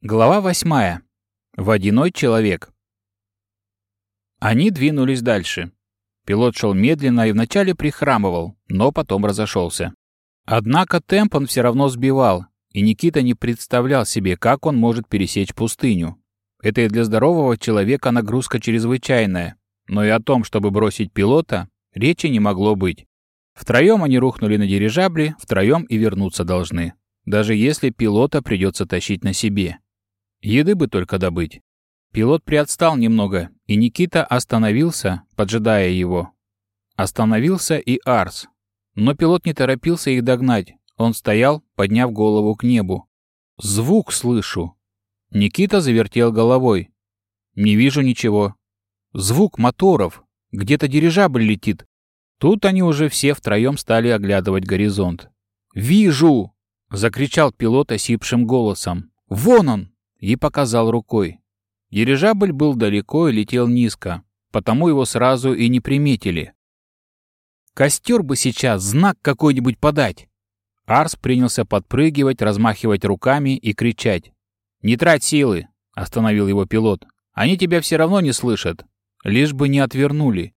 Глава восьмая. Водяной человек. Они двинулись дальше. Пилот шел медленно и вначале прихрамывал, но потом разошелся. Однако темп он все равно сбивал, и Никита не представлял себе, как он может пересечь пустыню. Это и для здорового человека нагрузка чрезвычайная, но и о том, чтобы бросить пилота, речи не могло быть. Втроем они рухнули на дирижабле, втроем и вернуться должны, даже если пилота придется тащить на себе. Еды бы только добыть. Пилот приотстал немного, и Никита остановился, поджидая его. Остановился и Арс. Но пилот не торопился их догнать. Он стоял, подняв голову к небу. «Звук слышу!» Никита завертел головой. «Не вижу ничего. Звук моторов. Где-то дирижабль летит». Тут они уже все втроем стали оглядывать горизонт. «Вижу!» — закричал пилот осипшим голосом. «Вон он! И показал рукой. Дирижабль был далеко и летел низко, потому его сразу и не приметили. «Костер бы сейчас знак какой-нибудь подать!» Арс принялся подпрыгивать, размахивать руками и кричать. «Не трать силы!» — остановил его пилот. «Они тебя все равно не слышат, лишь бы не отвернули».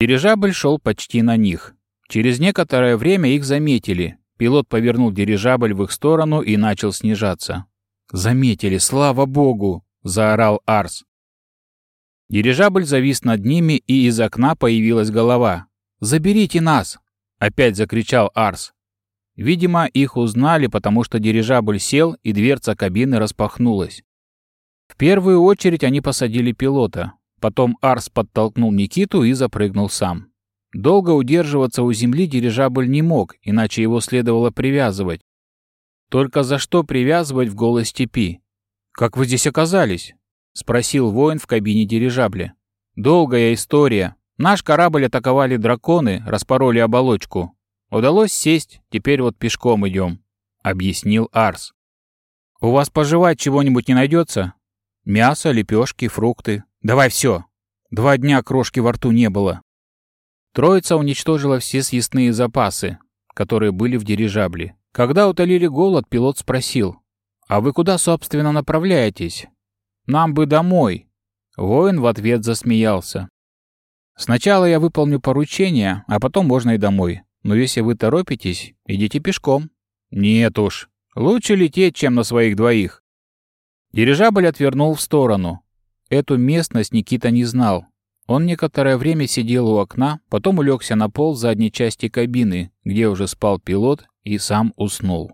Дирижабль шел почти на них. Через некоторое время их заметили. Пилот повернул дирижабль в их сторону и начал снижаться. «Заметили, слава богу!» — заорал Арс. Дирижабль завис над ними, и из окна появилась голова. «Заберите нас!» — опять закричал Арс. Видимо, их узнали, потому что дирижабль сел, и дверца кабины распахнулась. В первую очередь они посадили пилота. Потом Арс подтолкнул Никиту и запрыгнул сам. Долго удерживаться у земли дирижабль не мог, иначе его следовало привязывать. Только за что привязывать в голой степи? Как вы здесь оказались? Спросил воин в кабине дирижабля. Долгая история. Наш корабль атаковали драконы, распороли оболочку. Удалось сесть, теперь вот пешком идем, объяснил Арс. У вас пожевать чего-нибудь не найдется? Мясо, лепешки, фрукты. Давай все. Два дня крошки во рту не было. Троица уничтожила все съестные запасы, которые были в дирижабле. Когда утолили голод, пилот спросил, «А вы куда, собственно, направляетесь?» «Нам бы домой». Воин в ответ засмеялся. «Сначала я выполню поручение, а потом можно и домой. Но если вы торопитесь, идите пешком». «Нет уж. Лучше лететь, чем на своих двоих». Дирижабль отвернул в сторону. Эту местность Никита не знал. Он некоторое время сидел у окна, потом улегся на пол задней части кабины, где уже спал пилот, и сам уснул.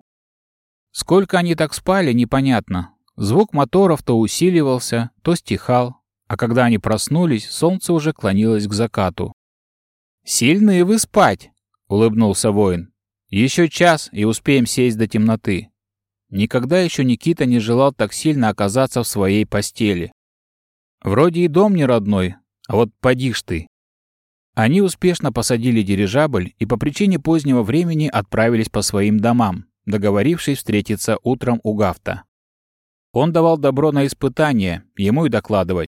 Сколько они так спали, непонятно. Звук моторов то усиливался, то стихал, а когда они проснулись, солнце уже клонилось к закату. «Сильные вы спать!» — улыбнулся воин. «Еще час, и успеем сесть до темноты». Никогда еще Никита не желал так сильно оказаться в своей постели. Вроде и дом не родной, а вот поди ты. Они успешно посадили дирижабль и по причине позднего времени отправились по своим домам, договорившись встретиться утром у Гафта. Он давал добро на испытание, ему и докладывать.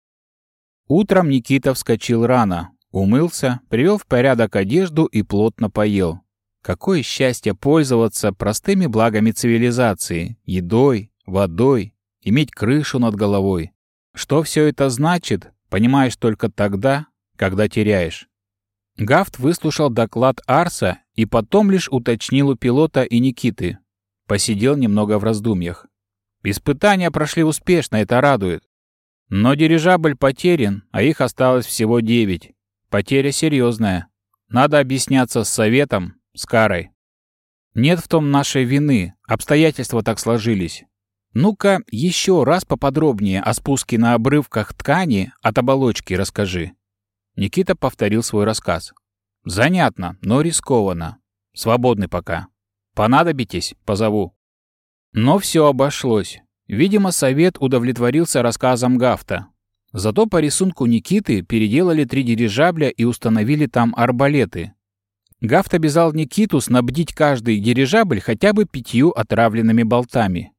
Утром Никита вскочил рано, умылся, привел в порядок одежду и плотно поел. Какое счастье пользоваться простыми благами цивилизации, едой, водой, иметь крышу над головой. Что все это значит, Понимаешь только тогда, когда теряешь. Гафт выслушал доклад Арса и потом лишь уточнил у пилота и Никиты. Посидел немного в раздумьях. Испытания прошли успешно, это радует. Но дирижабль потерян, а их осталось всего девять. Потеря серьезная. Надо объясняться с советом, с карой. Нет в том нашей вины, обстоятельства так сложились. «Ну-ка, еще раз поподробнее о спуске на обрывках ткани от оболочки расскажи». Никита повторил свой рассказ. «Занятно, но рискованно. Свободный пока. Понадобитесь, позову». Но все обошлось. Видимо, совет удовлетворился рассказом Гафта. Зато по рисунку Никиты переделали три дирижабля и установили там арбалеты. Гафт обязал Никиту снабдить каждый дирижабль хотя бы пятью отравленными болтами.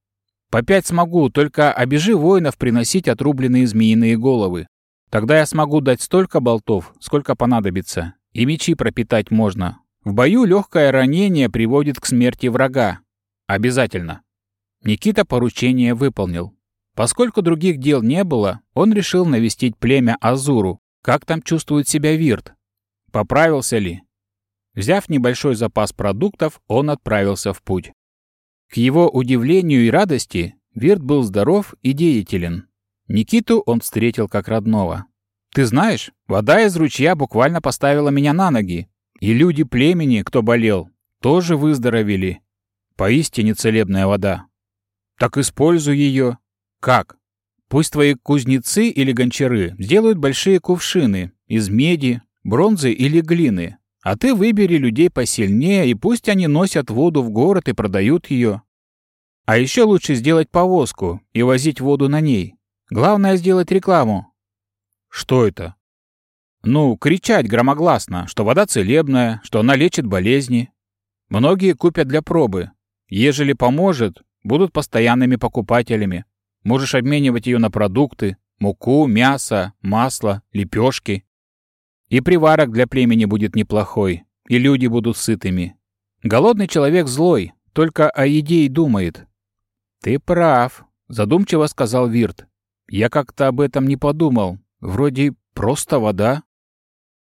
По пять смогу, только обижи воинов приносить отрубленные змеиные головы. Тогда я смогу дать столько болтов, сколько понадобится. И мечи пропитать можно. В бою легкое ранение приводит к смерти врага. Обязательно. Никита поручение выполнил. Поскольку других дел не было, он решил навестить племя Азуру. Как там чувствует себя Вирт? Поправился ли? Взяв небольшой запас продуктов, он отправился в путь. К его удивлению и радости, Вирт был здоров и деятелен. Никиту он встретил как родного. «Ты знаешь, вода из ручья буквально поставила меня на ноги. И люди племени, кто болел, тоже выздоровели. Поистине целебная вода. Так используй ее. Как? Пусть твои кузнецы или гончары сделают большие кувшины из меди, бронзы или глины, а ты выбери людей посильнее, и пусть они носят воду в город и продают ее. А еще лучше сделать повозку и возить воду на ней. Главное сделать рекламу. Что это? Ну, кричать громогласно, что вода целебная, что она лечит болезни. Многие купят для пробы. Ежели поможет, будут постоянными покупателями. Можешь обменивать ее на продукты, муку, мясо, масло, лепешки. И приварок для племени будет неплохой, и люди будут сытыми. Голодный человек злой, только о еде и думает. «Ты прав», — задумчиво сказал Вирт. Я как-то об этом не подумал. Вроде просто вода.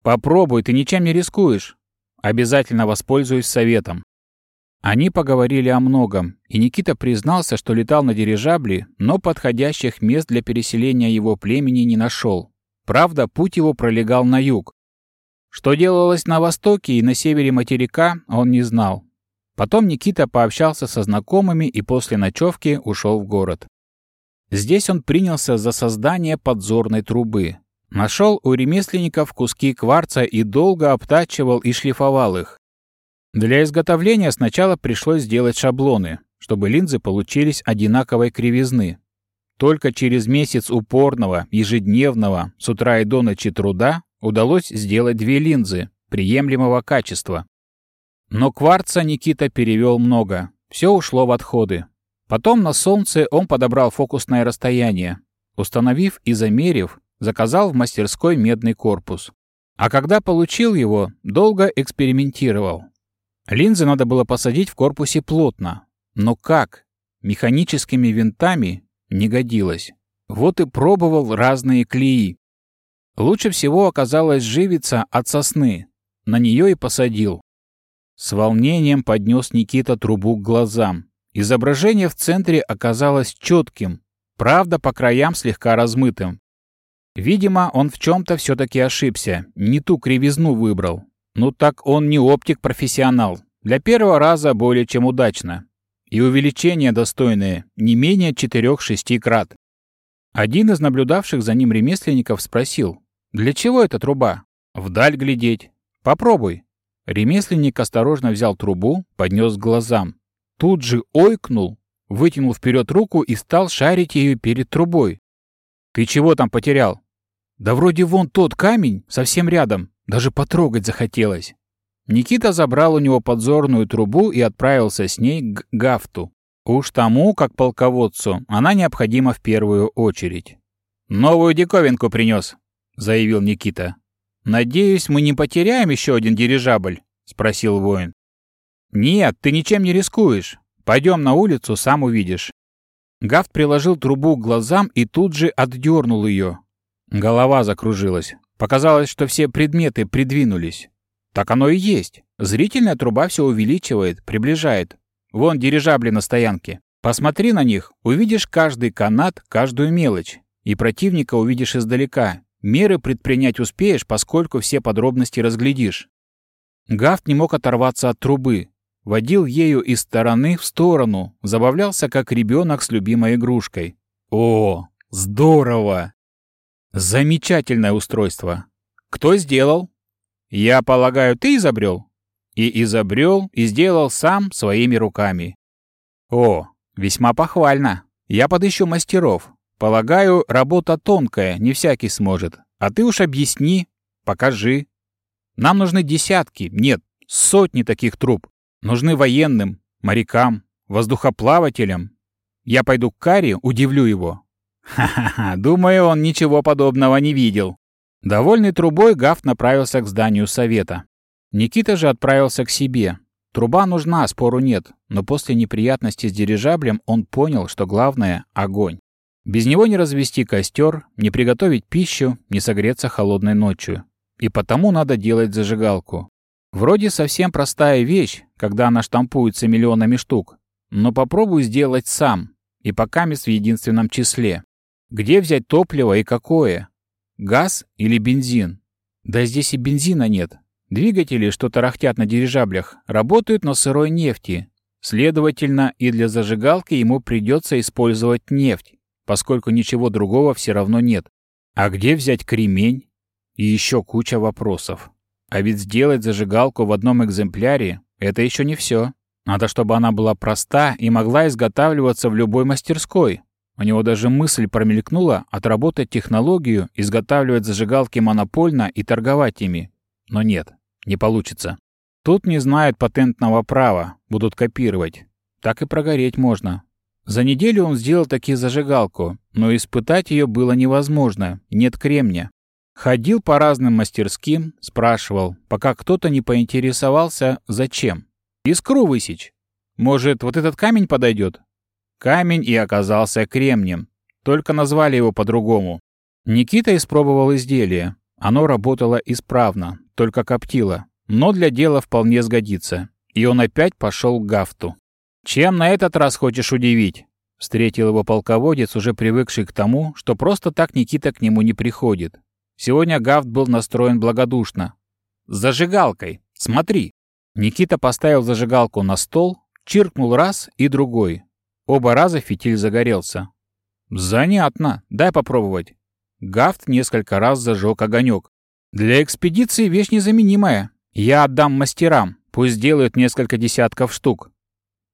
Попробуй, ты ничем не рискуешь. Обязательно воспользуюсь советом. Они поговорили о многом, и Никита признался, что летал на дирижабле, но подходящих мест для переселения его племени не нашел. Правда, путь его пролегал на юг. Что делалось на востоке и на севере материка, он не знал. Потом Никита пообщался со знакомыми и после ночевки ушел в город. Здесь он принялся за создание подзорной трубы. Нашел у ремесленников куски кварца и долго обтачивал и шлифовал их. Для изготовления сначала пришлось сделать шаблоны, чтобы линзы получились одинаковой кривизны. Только через месяц упорного, ежедневного, с утра и до ночи труда удалось сделать две линзы приемлемого качества. Но кварца Никита перевел много, все ушло в отходы. Потом на солнце он подобрал фокусное расстояние. Установив и замерив, заказал в мастерской медный корпус. А когда получил его, долго экспериментировал. Линзы надо было посадить в корпусе плотно. Но как? Механическими винтами не годилось. Вот и пробовал разные клеи. Лучше всего оказалось живица от сосны. На нее и посадил. С волнением поднес Никита трубу к глазам. Изображение в центре оказалось четким, правда, по краям слегка размытым. Видимо, он в чем-то все-таки ошибся, не ту кривизну выбрал. Ну так он не оптик-профессионал. Для первого раза более чем удачно. И увеличение достойное, не менее 4-6 крат. Один из наблюдавших за ним ремесленников спросил, «Для чего эта труба?» «Вдаль глядеть». «Попробуй». Ремесленник осторожно взял трубу, поднес к глазам. Тут же ойкнул, вытянул вперед руку и стал шарить ее перед трубой. «Ты чего там потерял?» «Да вроде вон тот камень, совсем рядом. Даже потрогать захотелось». Никита забрал у него подзорную трубу и отправился с ней к Гафту. Уж тому, как полководцу, она необходима в первую очередь. «Новую диковинку принес», — заявил Никита. «Надеюсь, мы не потеряем еще один дирижабль?» — спросил воин. «Нет, ты ничем не рискуешь. Пойдем на улицу, сам увидишь». Гафт приложил трубу к глазам и тут же отдернул ее. Голова закружилась. Показалось, что все предметы придвинулись. Так оно и есть. Зрительная труба все увеличивает, приближает. Вон дирижабли на стоянке. Посмотри на них, увидишь каждый канат, каждую мелочь. И противника увидишь издалека. Меры предпринять успеешь, поскольку все подробности разглядишь. Гафт не мог оторваться от трубы водил ею из стороны в сторону, забавлялся как ребенок с любимой игрушкой. О, здорово! Замечательное устройство. Кто сделал? Я полагаю, ты изобрел? И изобрел, и сделал сам своими руками. О, весьма похвально. Я подыщу мастеров. Полагаю, работа тонкая, не всякий сможет. А ты уж объясни, покажи. Нам нужны десятки, нет, сотни таких труб. Нужны военным, морякам, воздухоплавателям. Я пойду к Карри, удивлю его. Ха-ха-ха, думаю, он ничего подобного не видел. Довольный трубой, Гаф направился к зданию совета. Никита же отправился к себе. Труба нужна, спору нет, но после неприятности с дирижаблем он понял, что главное — огонь. Без него не развести костер, не приготовить пищу, не согреться холодной ночью. И потому надо делать зажигалку. Вроде совсем простая вещь, когда она штампуется миллионами штук, но попробуй сделать сам, и пока в единственном числе. Где взять топливо и какое? Газ или бензин? Да здесь и бензина нет. Двигатели, что тарахтят на дирижаблях, работают на сырой нефти. Следовательно, и для зажигалки ему придется использовать нефть, поскольку ничего другого все равно нет. А где взять кремень? И еще куча вопросов. А ведь сделать зажигалку в одном экземпляре — это еще не все. Надо, чтобы она была проста и могла изготавливаться в любой мастерской. У него даже мысль промелькнула отработать технологию, изготавливать зажигалки монопольно и торговать ими. Но нет. Не получится. Тут не знают патентного права, будут копировать. Так и прогореть можно. За неделю он сделал таки зажигалку, но испытать ее было невозможно, нет кремня. Ходил по разным мастерским, спрашивал, пока кто-то не поинтересовался, зачем. Искру высечь. Может, вот этот камень подойдет? Камень и оказался кремнем, только назвали его по-другому. Никита испробовал изделие. Оно работало исправно, только коптило, но для дела вполне сгодится. И он опять пошел к гафту. «Чем на этот раз хочешь удивить?» Встретил его полководец, уже привыкший к тому, что просто так Никита к нему не приходит. Сегодня Гафт был настроен благодушно. «Зажигалкой! Смотри!» Никита поставил зажигалку на стол, чиркнул раз и другой. Оба раза фитиль загорелся. «Занятно. Дай попробовать». Гафт несколько раз зажег огонек. Для экспедиции вещь незаменимая. Я отдам мастерам, пусть делают несколько десятков штук.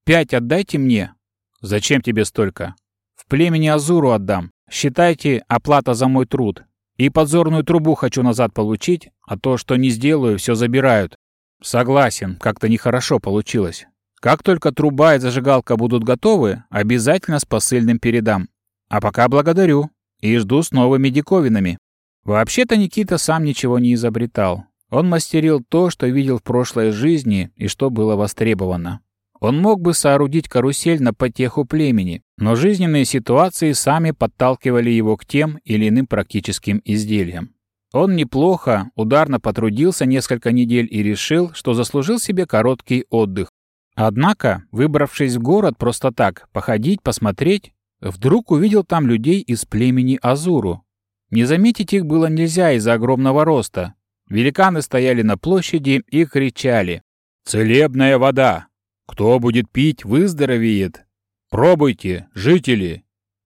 Пять отдайте мне. Зачем тебе столько? В племени Азуру отдам. Считайте оплата за мой труд. И подзорную трубу хочу назад получить, а то, что не сделаю, все забирают. Согласен, как-то нехорошо получилось. Как только труба и зажигалка будут готовы, обязательно с посыльным передам. А пока благодарю и жду с новыми диковинами. Вообще-то Никита сам ничего не изобретал. Он мастерил то, что видел в прошлой жизни и что было востребовано. Он мог бы соорудить карусель на потеху племени, но жизненные ситуации сами подталкивали его к тем или иным практическим изделиям. Он неплохо, ударно потрудился несколько недель и решил, что заслужил себе короткий отдых. Однако, выбравшись в город просто так, походить, посмотреть, вдруг увидел там людей из племени Азуру, не заметить их было нельзя из-за огромного роста. Великаны стояли на площади и кричали. «Целебная вода! Кто будет пить, выздоровеет! Пробуйте, жители!»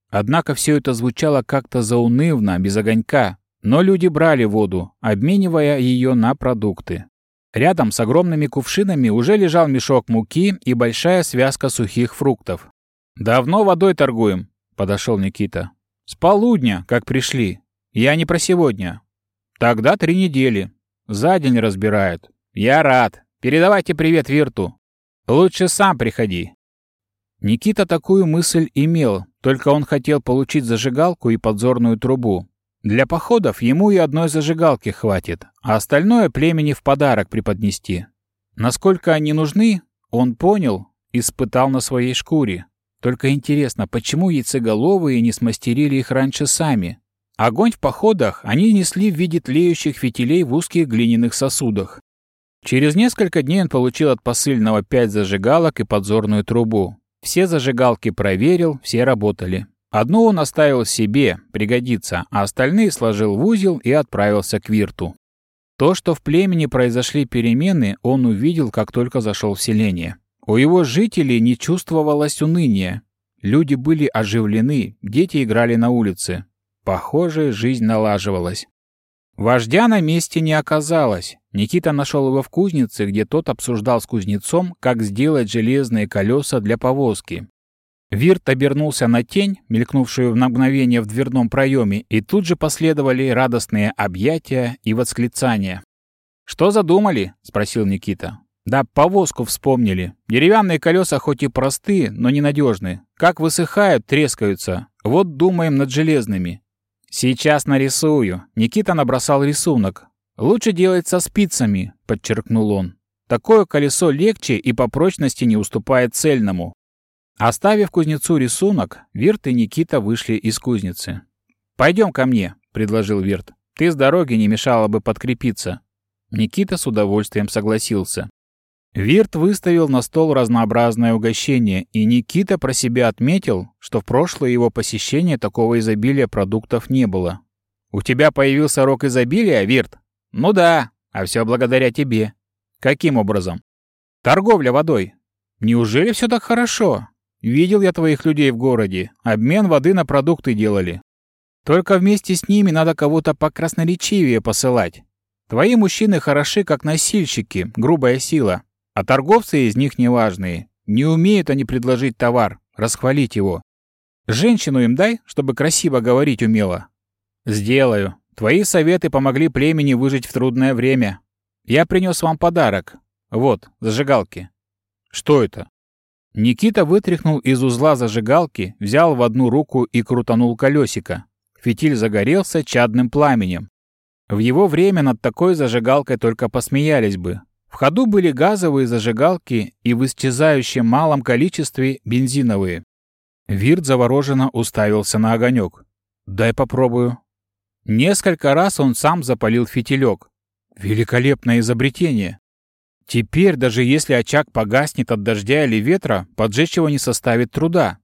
Однако все это звучало как-то заунывно, без огонька, но люди брали воду, обменивая ее на продукты. Рядом с огромными кувшинами уже лежал мешок муки и большая связка сухих фруктов. «Давно водой торгуем», — подошел Никита. «С полудня, как пришли. Я не про сегодня. Тогда три недели. За день разбирают. Я рад. Передавайте привет Вирту. Лучше сам приходи. Никита такую мысль имел, только он хотел получить зажигалку и подзорную трубу. Для походов ему и одной зажигалки хватит, а остальное племени в подарок преподнести. Насколько они нужны, он понял, испытал на своей шкуре. Только интересно, почему яйцеголовые не смастерили их раньше сами? Огонь в походах они несли в виде тлеющих фитилей в узких глиняных сосудах. Через несколько дней он получил от посыльного пять зажигалок и подзорную трубу. Все зажигалки проверил, все работали. Одну он оставил себе, пригодится, а остальные сложил в узел и отправился к Вирту. То, что в племени произошли перемены, он увидел, как только зашел в селение. У его жителей не чувствовалось уныния. Люди были оживлены, дети играли на улице. Похоже, жизнь налаживалась. Вождя на месте не оказалось. Никита нашел его в кузнице, где тот обсуждал с кузнецом, как сделать железные колеса для повозки. Вирт обернулся на тень, мелькнувшую в мгновение в дверном проеме, и тут же последовали радостные объятия и восклицания. «Что задумали?» — спросил Никита. «Да, повозку вспомнили. Деревянные колеса хоть и простые, но ненадежны. Как высыхают, трескаются. Вот думаем над железными. «Сейчас нарисую». Никита набросал рисунок. «Лучше делать со спицами», — подчеркнул он. Такое колесо легче и по прочности не уступает цельному. Оставив кузнецу рисунок, Вирт и Никита вышли из кузницы. «Пойдем ко мне», — предложил Вирт. «Ты с дороги не мешало бы подкрепиться». Никита с удовольствием согласился. Вирт выставил на стол разнообразное угощение, и Никита про себя отметил, что в прошлое его посещение такого изобилия продуктов не было. «У тебя появился рок изобилия, Вирт?» «Ну да, а все благодаря тебе». «Каким образом?» «Торговля водой». «Неужели все так хорошо? Видел я твоих людей в городе. Обмен воды на продукты делали. Только вместе с ними надо кого-то покрасноречивее посылать. Твои мужчины хороши, как носильщики, грубая сила. А торговцы из них неважные. Не умеют они предложить товар, расхвалить его. Женщину им дай, чтобы красиво говорить умела. Сделаю. Твои советы помогли племени выжить в трудное время. Я принес вам подарок. Вот, зажигалки. Что это? Никита вытряхнул из узла зажигалки, взял в одну руку и крутанул колесико. Фитиль загорелся чадным пламенем. В его время над такой зажигалкой только посмеялись бы. В ходу были газовые зажигалки и в исчезающем малом количестве бензиновые. Вирт завороженно уставился на огонек. «Дай попробую». Несколько раз он сам запалил фитилек. Великолепное изобретение. Теперь, даже если очаг погаснет от дождя или ветра, поджечь его не составит труда.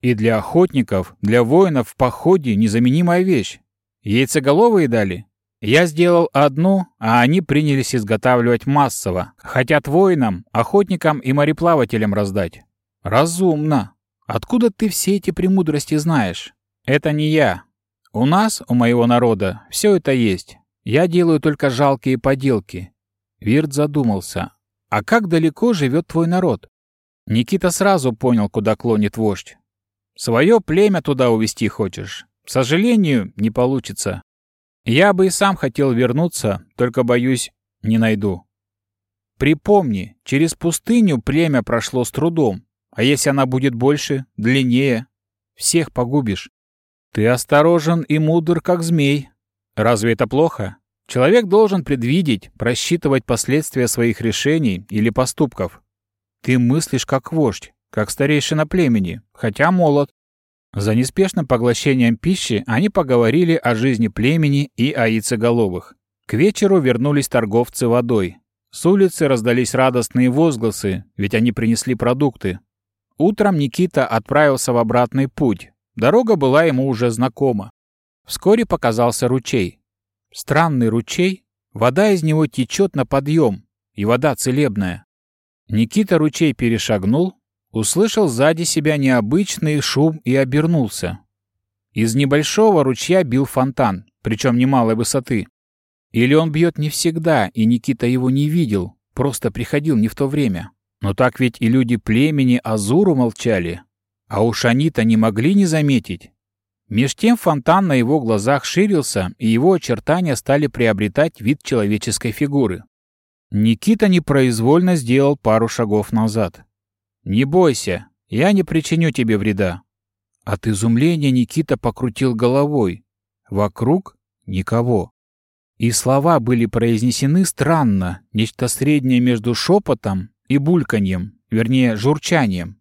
И для охотников, для воинов в походе незаменимая вещь. Яйцеголовые дали? Я сделал одну, а они принялись изготавливать массово. Хотят воинам, охотникам и мореплавателям раздать. Разумно. Откуда ты все эти премудрости знаешь? Это не я. У нас, у моего народа, все это есть. Я делаю только жалкие поделки. Вирт задумался. А как далеко живет твой народ? Никита сразу понял, куда клонит вождь. Свое племя туда увести хочешь? К сожалению, не получится. Я бы и сам хотел вернуться, только, боюсь, не найду. Припомни, через пустыню племя прошло с трудом, а если она будет больше, длиннее, всех погубишь. Ты осторожен и мудр, как змей. Разве это плохо? Человек должен предвидеть, просчитывать последствия своих решений или поступков. Ты мыслишь как вождь, как старейшина племени, хотя молод. За неспешным поглощением пищи они поговорили о жизни племени и о яйцеголовых. К вечеру вернулись торговцы водой. С улицы раздались радостные возгласы, ведь они принесли продукты. Утром Никита отправился в обратный путь. Дорога была ему уже знакома. Вскоре показался ручей. Странный ручей, вода из него течет на подъем, и вода целебная. Никита ручей перешагнул, Услышал сзади себя необычный шум и обернулся. Из небольшого ручья бил фонтан, причем немалой высоты. Или он бьет не всегда, и Никита его не видел, просто приходил не в то время. Но так ведь и люди племени Азуру молчали. А уж они-то не могли не заметить. Меж тем фонтан на его глазах ширился, и его очертания стали приобретать вид человеческой фигуры. Никита непроизвольно сделал пару шагов назад. «Не бойся, я не причиню тебе вреда». От изумления Никита покрутил головой. Вокруг никого. И слова были произнесены странно, нечто среднее между шепотом и бульканьем, вернее, журчанием.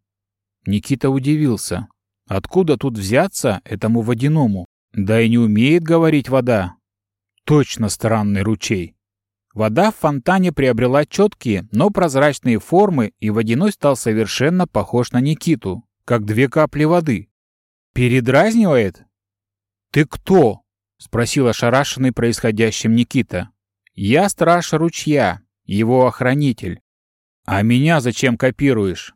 Никита удивился. Откуда тут взяться этому водяному? Да и не умеет говорить вода. Точно странный ручей. Вода в фонтане приобрела четкие, но прозрачные формы, и водяной стал совершенно похож на Никиту, как две капли воды. «Передразнивает?» «Ты кто?» — спросил ошарашенный происходящим Никита. «Я страж ручья, его охранитель. А меня зачем копируешь?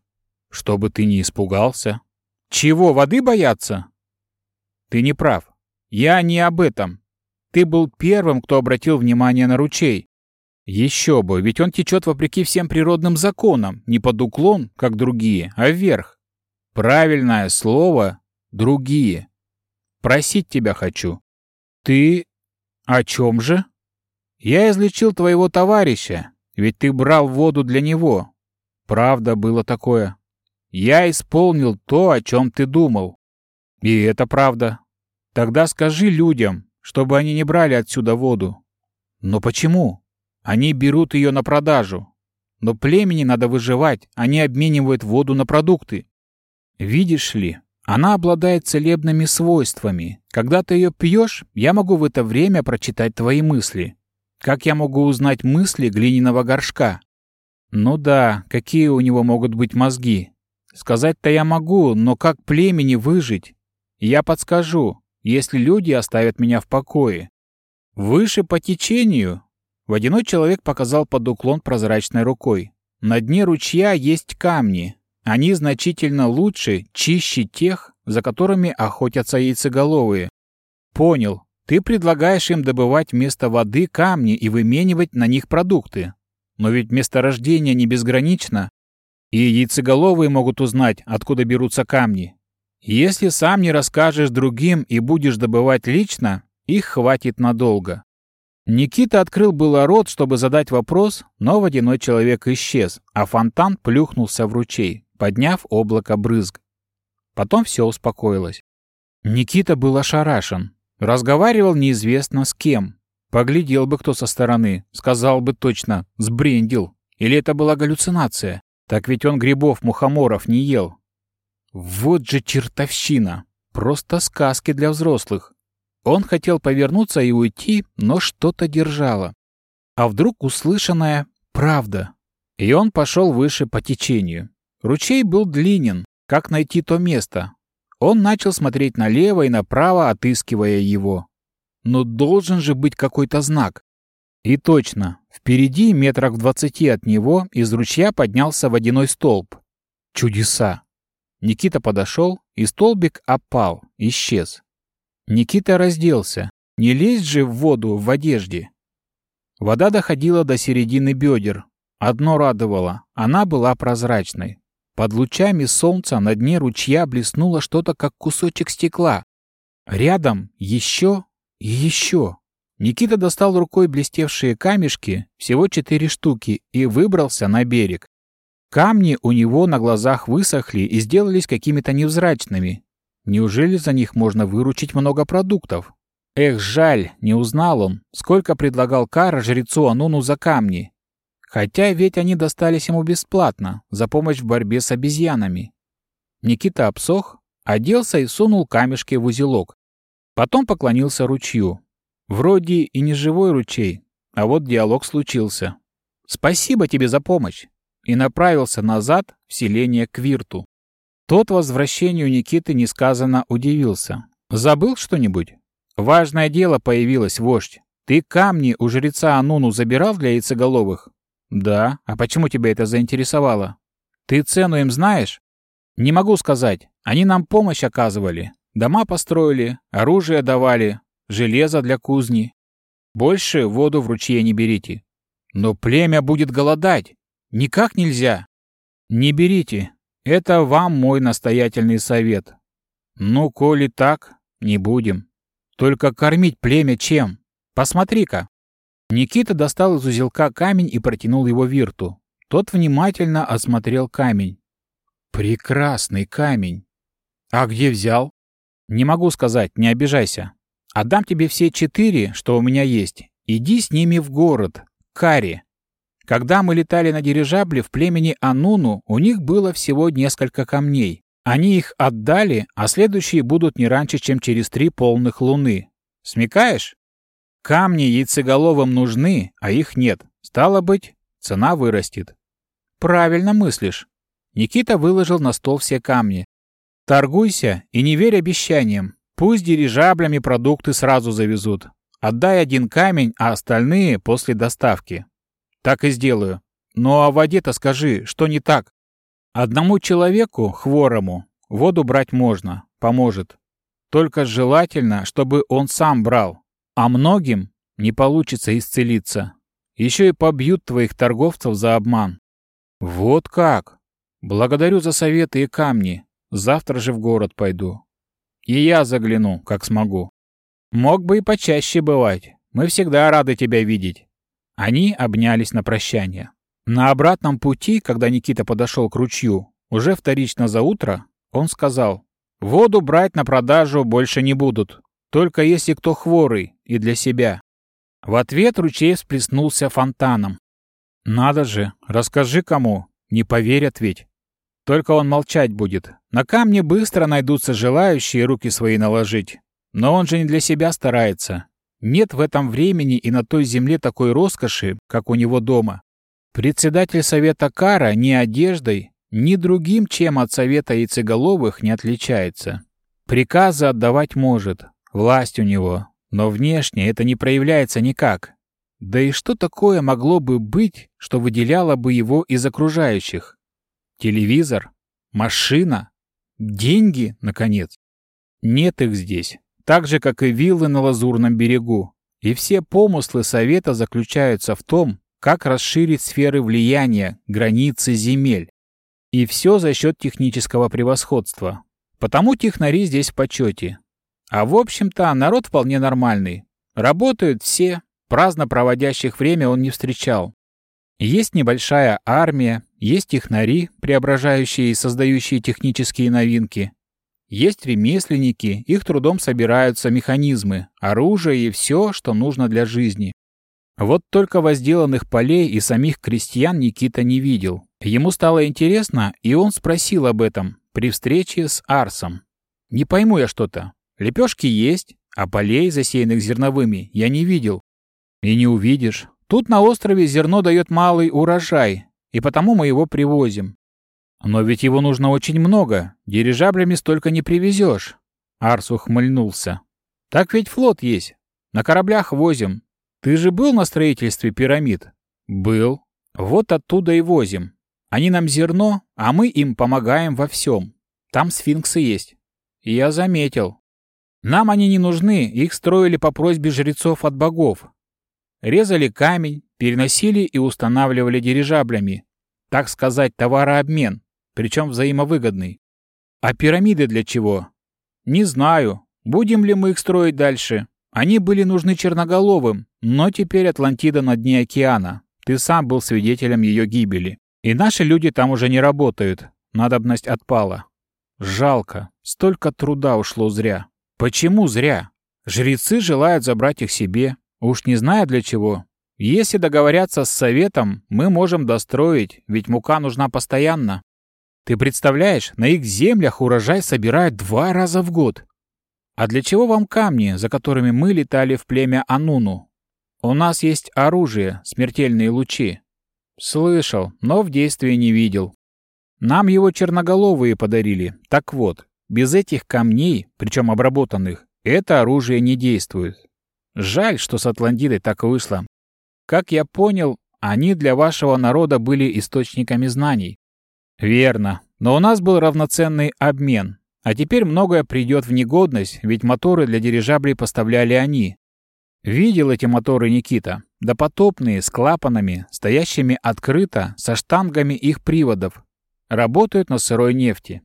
Чтобы ты не испугался. Чего, воды бояться?» «Ты не прав. Я не об этом. Ты был первым, кто обратил внимание на ручей. Еще бы, ведь он течет вопреки всем природным законам, не под уклон, как другие, а вверх. Правильное слово — другие. Просить тебя хочу. Ты... о чем же? Я излечил твоего товарища, ведь ты брал воду для него. Правда, было такое. Я исполнил то, о чем ты думал. И это правда. Тогда скажи людям, чтобы они не брали отсюда воду. Но почему? Они берут ее на продажу. но племени надо выживать, они обменивают воду на продукты. Видишь ли, она обладает целебными свойствами. Когда ты ее пьешь, я могу в это время прочитать твои мысли. Как я могу узнать мысли глиняного горшка? Ну да, какие у него могут быть мозги? Сказать-то я могу, но как племени выжить? Я подскажу, если люди оставят меня в покое. Выше по течению. Водяной человек показал под уклон прозрачной рукой. На дне ручья есть камни, они значительно лучше, чище тех, за которыми охотятся яйцеголовые. Понял. Ты предлагаешь им добывать вместо воды камни и выменивать на них продукты. Но ведь месторождение не безгранично, и яйцеголовые могут узнать, откуда берутся камни. Если сам не расскажешь другим и будешь добывать лично, их хватит надолго. Никита открыл было рот, чтобы задать вопрос, но водяной человек исчез, а фонтан плюхнулся в ручей подняв облако брызг. Потом все успокоилось. Никита был ошарашен. Разговаривал неизвестно с кем. Поглядел бы кто со стороны, сказал бы точно, сбрендил. Или это была галлюцинация? Так ведь он грибов-мухоморов не ел. Вот же чертовщина! Просто сказки для взрослых. Он хотел повернуться и уйти, но что-то держало. А вдруг услышанная правда? И он пошел выше по течению. Ручей был длинен. Как найти то место? Он начал смотреть налево и направо, отыскивая его. Но должен же быть какой-то знак. И точно, впереди, метрах в двадцати от него, из ручья поднялся водяной столб. Чудеса! Никита подошел, и столбик опал, исчез. Никита разделся. Не лезть же в воду в одежде. Вода доходила до середины бедер. Одно радовало — она была прозрачной. Под лучами солнца на дне ручья блеснуло что-то, как кусочек стекла. Рядом еще и еще. Никита достал рукой блестевшие камешки, всего четыре штуки, и выбрался на берег. Камни у него на глазах высохли и сделались какими-то невзрачными. Неужели за них можно выручить много продуктов? Эх, жаль, не узнал он, сколько предлагал Кара жрецу Ануну за камни. Хотя ведь они достались ему бесплатно, за помощь в борьбе с обезьянами. Никита обсох, оделся и сунул камешки в узелок. Потом поклонился ручью. Вроде и не живой ручей, а вот диалог случился. «Спасибо тебе за помощь!» и направился назад в селение Квирту. Тот возвращению Никиты несказанно удивился. «Забыл что-нибудь?» «Важное дело появилось, вождь. Ты камни у жреца Ануну забирал для яйцеголовых?» «Да. А почему тебя это заинтересовало? Ты цену им знаешь?» «Не могу сказать. Они нам помощь оказывали. Дома построили, оружие давали, железо для кузни. Больше воду в ручье не берите. Но племя будет голодать. Никак нельзя. Не берите. Это вам мой настоятельный совет. Ну, коли так, не будем. Только кормить племя чем? Посмотри-ка. Никита достал из узелка камень и протянул его Вирту. Тот внимательно осмотрел камень. Прекрасный камень. А где взял? Не могу сказать, не обижайся. Отдам тебе все четыре, что у меня есть. Иди с ними в город, Кари. Когда мы летали на дирижабле в племени Ануну, у них было всего несколько камней. Они их отдали, а следующие будут не раньше, чем через три полных луны. Смекаешь? Камни яйцеголовым нужны, а их нет. Стало быть, цена вырастет. Правильно мыслишь. Никита выложил на стол все камни. Торгуйся и не верь обещаниям. Пусть дирижаблями продукты сразу завезут. Отдай один камень, а остальные после доставки. Так и сделаю. Ну а в воде-то скажи, что не так? Одному человеку, хворому, воду брать можно, поможет. Только желательно, чтобы он сам брал, а многим не получится исцелиться. Еще и побьют твоих торговцев за обман. Вот как! Благодарю за советы и камни. Завтра же в город пойду. И я загляну, как смогу. Мог бы и почаще бывать. Мы всегда рады тебя видеть. Они обнялись на прощание. На обратном пути, когда Никита подошел к ручью, уже вторично за утро, он сказал, «Воду брать на продажу больше не будут. Только если кто хворый и для себя. В ответ ручей всплеснулся фонтаном. Надо же, расскажи кому, не поверят ведь. Только он молчать будет. На камне быстро найдутся желающие руки свои наложить. Но он же не для себя старается. Нет в этом времени и на той земле такой роскоши, как у него дома. Председатель совета Кара ни одеждой, ни другим, чем от совета яйцеголовых, не отличается. Приказы отдавать может, власть у него, но внешне это не проявляется никак. Да и что такое могло бы быть, что выделяло бы его из окружающих? Телевизор? Машина? Деньги, наконец? Нет их здесь, так же, как и виллы на Лазурном берегу. И все помыслы Совета заключаются в том, как расширить сферы влияния, границы земель. И все за счет технического превосходства. Потому технари здесь в почете. А в общем-то, народ вполне нормальный. Работают все, праздно проводящих время он не встречал. Есть небольшая армия, есть технари, преображающие и создающие технические новинки. Есть ремесленники, их трудом собираются механизмы, оружие и все, что нужно для жизни. Вот только возделанных полей и самих крестьян Никита не видел. Ему стало интересно, и он спросил об этом при встрече с Арсом. «Не пойму я что-то. Лепешки есть, а полей, засеянных зерновыми, я не видел». «И не увидишь. Тут на острове зерно дает малый урожай, и потому мы его привозим. Но ведь его нужно очень много, дирижаблями столько не привезешь. Арс ухмыльнулся. Так ведь флот есть. На кораблях возим. Ты же был на строительстве пирамид? Был. Вот оттуда и возим. Они нам зерно, а мы им помогаем во всем. Там сфинксы есть. Я заметил. Нам они не нужны, их строили по просьбе жрецов от богов, Резали камень, переносили и устанавливали дирижаблями. Так сказать, товарообмен, причем взаимовыгодный. А пирамиды для чего? Не знаю. Будем ли мы их строить дальше? Они были нужны черноголовым, но теперь Атлантида на дне океана. Ты сам был свидетелем ее гибели. И наши люди там уже не работают. Надобность отпала. Жалко. Столько труда ушло зря. Почему зря? Жрецы желают забрать их себе, Уж не знаю для чего. Если договорятся с советом, мы можем достроить, ведь мука нужна постоянно. Ты представляешь, на их землях урожай собирают два раза в год. А для чего вам камни, за которыми мы летали в племя Ануну? У нас есть оружие, смертельные лучи. Слышал, но в действии не видел. Нам его черноголовые подарили. Так вот, без этих камней, причем обработанных, это оружие не действует. Жаль, что с Атлантидой так вышло. Как я понял, они для вашего народа были источниками знаний. Верно. Но у нас был равноценный обмен. А теперь многое придет в негодность, ведь моторы для дирижаблей поставляли они. Видел эти моторы Никита. Допотопные, с клапанами, стоящими открыто, со штангами их приводов. Работают на сырой нефти.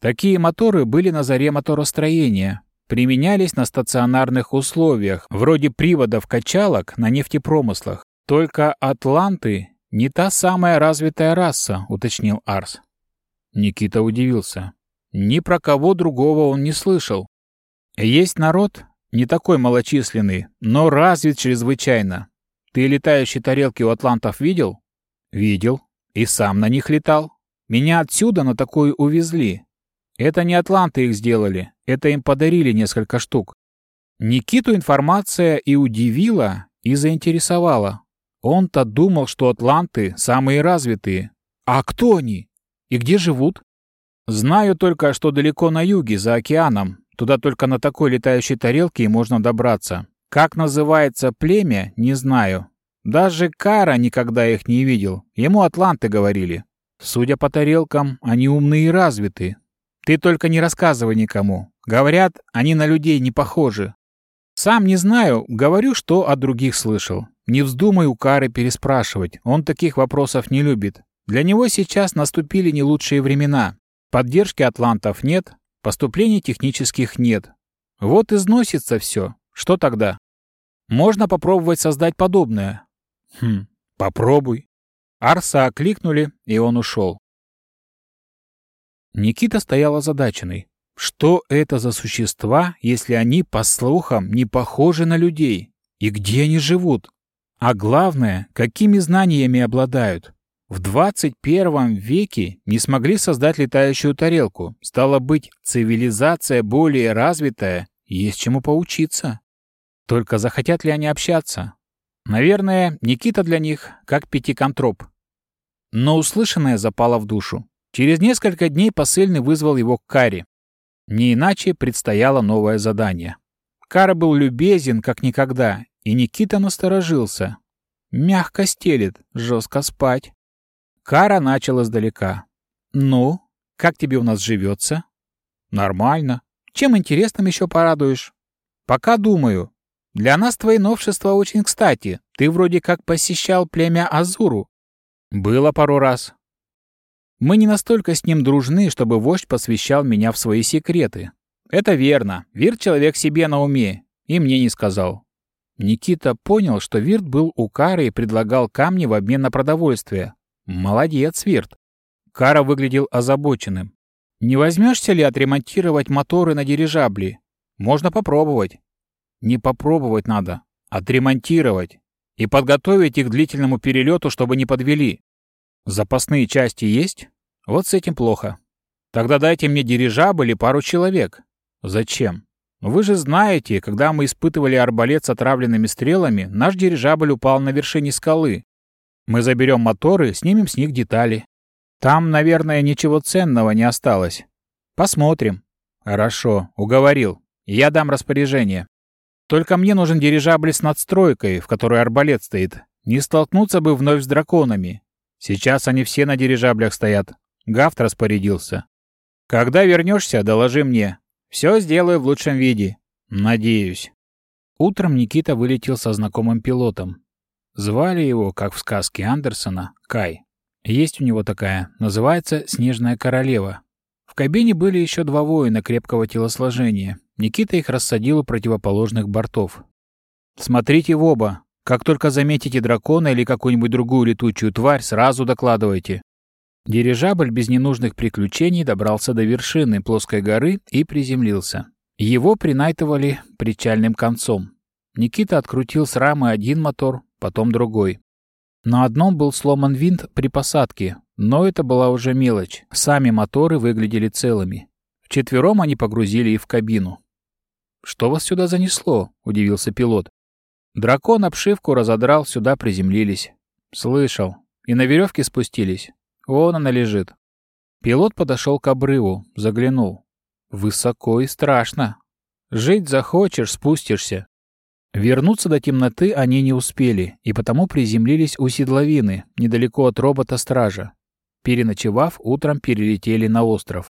Такие моторы были на заре моторостроения, применялись на стационарных условиях, вроде приводов качалок на нефтепромыслах. Только атланты не та самая развитая раса, уточнил Арс. Никита удивился. Ни про кого другого он не слышал. Есть народ, не такой малочисленный, но развит чрезвычайно. Ты летающие тарелки у атлантов видел? Видел. И сам на них летал. Меня отсюда на такую увезли. Это не атланты их сделали, это им подарили несколько штук. Никиту информация и удивила, и заинтересовала. Он-то думал, что атланты самые развитые. А кто они? И где живут? Знаю только, что далеко на юге, за океаном. Туда только на такой летающей тарелке и можно добраться. Как называется племя, не знаю. Даже Кара никогда их не видел. Ему атланты говорили. Судя по тарелкам, они умные и развитые. Ты только не рассказывай никому. Говорят, они на людей не похожи. Сам не знаю, говорю, что от других слышал. Не вздумай у Кары переспрашивать, он таких вопросов не любит. Для него сейчас наступили не лучшие времена. Поддержки атлантов нет, поступлений технических нет. Вот износится все. Что тогда? Можно попробовать создать подобное. Хм, попробуй. Арса окликнули, и он ушел. Никита стоял озадаченный. Что это за существа, если они, по слухам, не похожи на людей? И где они живут? А главное, какими знаниями обладают. В 21 веке не смогли создать летающую тарелку. Стало быть, цивилизация более развитая, есть чему поучиться. Только захотят ли они общаться? Наверное, Никита для них как пятиконтроп. Но услышанное запало в душу. Через несколько дней посыльный вызвал его к Каре. Не иначе предстояло новое задание. Кара был любезен, как никогда, и Никита насторожился. Мягко стелит, жестко спать. Кара начал издалека. «Ну, как тебе у нас живется?» «Нормально. Чем интересным еще порадуешь?» «Пока думаю. Для нас твои новшества очень кстати. Ты вроде как посещал племя Азуру». «Было пару раз. Мы не настолько с ним дружны, чтобы вождь посвящал меня в свои секреты. Это верно. Вирт человек себе на уме. И мне не сказал. Никита понял, что Вирт был у Кары и предлагал камни в обмен на продовольствие. «Молодец, Вирт!» Кара выглядел озабоченным. «Не возьмешься ли отремонтировать моторы на дирижабли? Можно попробовать». «Не попробовать надо, отремонтировать. И подготовить их к длительному перелету, чтобы не подвели. Запасные части есть? Вот с этим плохо. Тогда дайте мне дирижабль и пару человек. Зачем? Вы же знаете, когда мы испытывали арбалет с отравленными стрелами, наш дирижабль упал на вершине скалы. Мы заберем моторы, снимем с них детали. Там, наверное, ничего ценного не осталось. Посмотрим. Хорошо, уговорил. Я дам распоряжение. Только мне нужен дирижабль с надстройкой, в которой арбалет стоит. Не столкнуться бы вновь с драконами. Сейчас они все на дирижаблях стоят. Гафт распорядился. Когда вернешься, доложи мне. Все сделаю в лучшем виде. Надеюсь. Утром Никита вылетел со знакомым пилотом. Звали его, как в сказке Андерсона, Кай. Есть у него такая, называется «Снежная королева». В кабине были еще два воина крепкого телосложения. Никита их рассадил у противоположных бортов. «Смотрите в оба. Как только заметите дракона или какую-нибудь другую летучую тварь, сразу докладывайте». Дирижабль без ненужных приключений добрался до вершины плоской горы и приземлился. Его принайтывали причальным концом. Никита открутил с рамы один мотор, потом другой. На одном был сломан винт при посадке, но это была уже мелочь. Сами моторы выглядели целыми. Вчетвером они погрузили их в кабину. «Что вас сюда занесло?» — удивился пилот. Дракон обшивку разодрал, сюда приземлились. «Слышал. И на веревке спустились. Вон она лежит». Пилот подошел к обрыву, заглянул. «Высоко и страшно. Жить захочешь, спустишься. Вернуться до темноты они не успели, и потому приземлились у седловины, недалеко от робота-стража. Переночевав, утром перелетели на остров.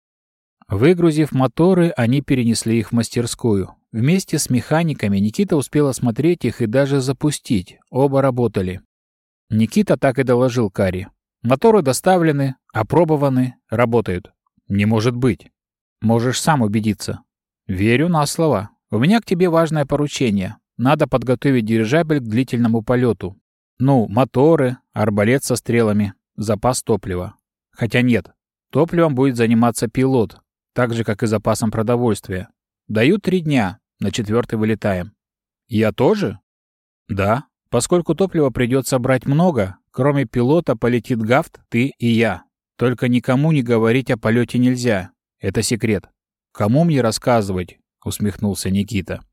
Выгрузив моторы, они перенесли их в мастерскую. Вместе с механиками Никита успел осмотреть их и даже запустить. Оба работали. Никита так и доложил Кари. Моторы доставлены, опробованы, работают. Не может быть. Можешь сам убедиться. Верю на слова. У меня к тебе важное поручение. Надо подготовить дирижабль к длительному полету. Ну, моторы, арбалет со стрелами, запас топлива. Хотя нет, топливом будет заниматься пилот, так же, как и запасом продовольствия. Даю три дня, на четвертый вылетаем. Я тоже? Да, поскольку топлива придется брать много, кроме пилота полетит Гафт, ты и я. Только никому не говорить о полете нельзя. Это секрет. Кому мне рассказывать? Усмехнулся Никита.